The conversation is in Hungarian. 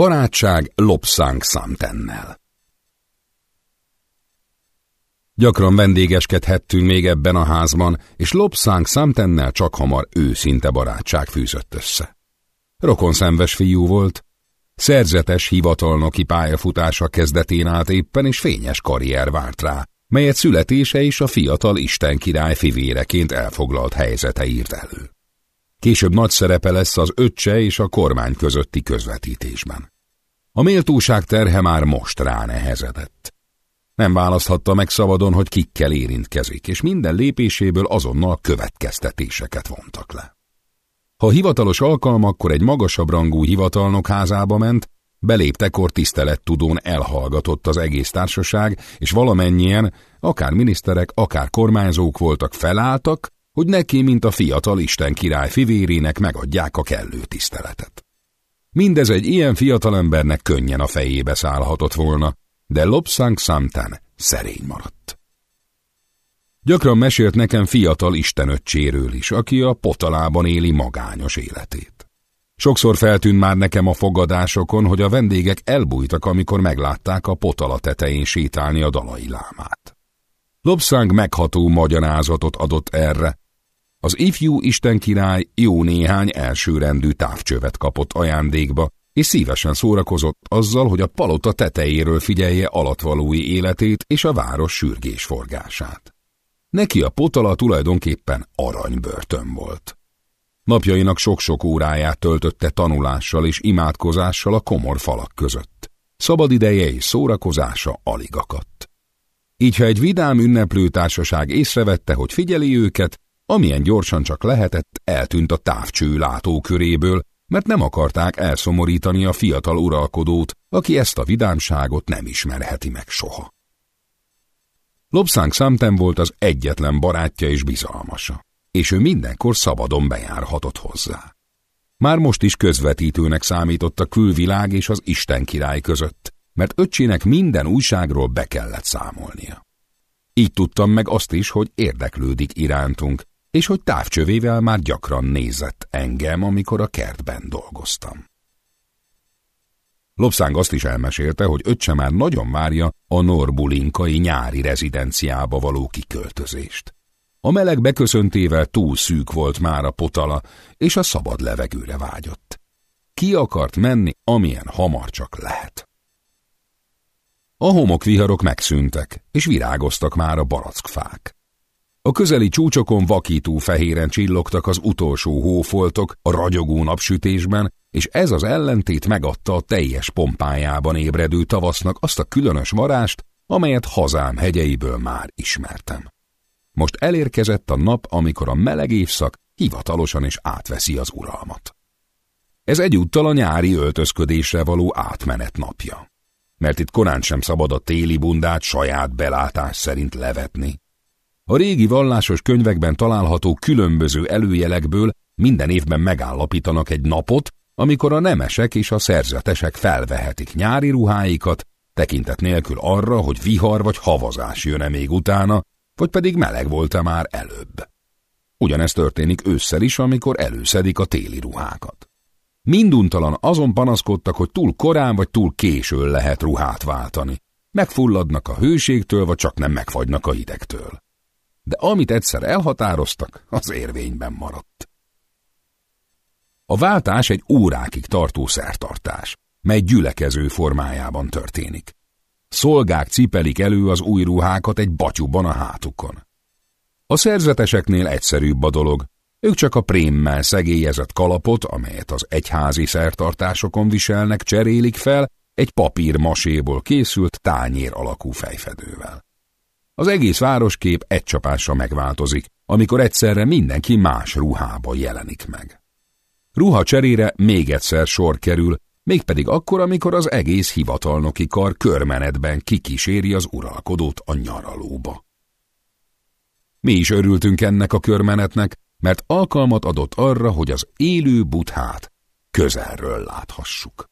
Barátság Lopszánk Samtennel Gyakran vendégeskedhettünk még ebben a házban, és Lopszánk Samtennel csak hamar őszinte barátság fűzött össze. Rokon szemves fiú volt, szerzetes hivatalnoki pályafutása kezdetén állt éppen, és fényes karrier várt rá, melyet születése is a fiatal Isten király fivéreként elfoglalt helyzete írt elő. Később nagy szerepe lesz az öccse és a kormány közötti közvetítésben. A méltóság terhe már most ránehezedett. Nem választhatta meg szabadon, hogy kikkel érintkezik, és minden lépéséből azonnal következtetéseket vontak le. Ha hivatalos alkalmakkor egy magasabb rangú hivatalnok házába ment, beléptekor tisztelettudón elhallgatott az egész társaság, és valamennyien, akár miniszterek, akár kormányzók voltak felálltak, hogy neki, mint a fiatal Isten király fivérének megadják a kellő tiszteletet. Mindez egy ilyen fiatalembernek könnyen a fejébe szállhatott volna, de Lobsang Samten szerény maradt. Gyakran mesélt nekem fiatal istenöccséről is, aki a potalában éli magányos életét. Sokszor feltűnt már nekem a fogadásokon, hogy a vendégek elbújtak, amikor meglátták a potala tetején sétálni a dalai lámát. Lobszánk megható magyarázatot adott erre. Az ifjú istenkirály jó néhány elsőrendű távcsövet kapott ajándékba, és szívesen szórakozott azzal, hogy a palota tetejéről figyelje alatvalói életét és a város sürgésforgását. Neki a potala tulajdonképpen aranybörtön volt. Napjainak sok-sok óráját töltötte tanulással és imádkozással a komor falak között. Szabad ideje és szórakozása alig akadt. Így, ha egy vidám ünneplő társaság észrevette, hogy figyeli őket, amilyen gyorsan csak lehetett, eltűnt a távcső látóköréből, mert nem akarták elszomorítani a fiatal uralkodót, aki ezt a vidámságot nem ismerheti meg soha. Lobszánk Samten volt az egyetlen barátja és bizalmasa, és ő mindenkor szabadon bejárhatott hozzá. Már most is közvetítőnek számított a külvilág és az Isten király között, mert öccsének minden újságról be kellett számolnia. Így tudtam meg azt is, hogy érdeklődik irántunk, és hogy távcsövével már gyakran nézett engem, amikor a kertben dolgoztam. Lopszánk azt is elmesélte, hogy öccse már nagyon várja a norbulinkai nyári rezidenciába való kiköltözést. A meleg beköszöntével túl szűk volt már a potala, és a szabad levegőre vágyott. Ki akart menni, amilyen hamar csak lehet. A homokviharok megszűntek, és virágoztak már a barackfák. A közeli csúcsokon vakító fehéren csillogtak az utolsó hófoltok a ragyogó napsütésben, és ez az ellentét megadta a teljes pompájában ébredő tavasznak azt a különös varást, amelyet hazám hegyeiből már ismertem. Most elérkezett a nap, amikor a meleg évszak hivatalosan is átveszi az uralmat. Ez egyúttal a nyári öltözködésre való átmenet napja. Mert itt korán sem szabad a téli bundát saját belátás szerint levetni. A régi vallásos könyvekben található különböző előjelekből minden évben megállapítanak egy napot, amikor a nemesek és a szerzetesek felvehetik nyári ruháikat, tekintet nélkül arra, hogy vihar vagy havazás jön-e még utána, vagy pedig meleg volt-e már előbb. Ugyanezt történik ősszel is, amikor előszedik a téli ruhákat. Minduntalan azon panaszkodtak, hogy túl korán vagy túl későn lehet ruhát váltani. Megfulladnak a hőségtől, vagy csak nem megfagynak a hidegtől. De amit egyszer elhatároztak, az érvényben maradt. A váltás egy órákig tartó szertartás, mely gyülekező formájában történik. Szolgák cipelik elő az új ruhákat egy batyuban a hátukon. A szerzeteseknél egyszerűbb a dolog, ők csak a prémmel szegélyezett kalapot, amelyet az egyházi szertartásokon viselnek, cserélik fel egy papír maséból készült tányér alakú fejfedővel. Az egész városkép egy csapásra megváltozik, amikor egyszerre mindenki más ruhába jelenik meg. Ruha cserére még egyszer sor kerül, mégpedig akkor, amikor az egész hivatalnoki kar körmenetben kikíséri az uralkodót a nyaralóba. Mi is örültünk ennek a körmenetnek, mert alkalmat adott arra, hogy az élő buthát közelről láthassuk.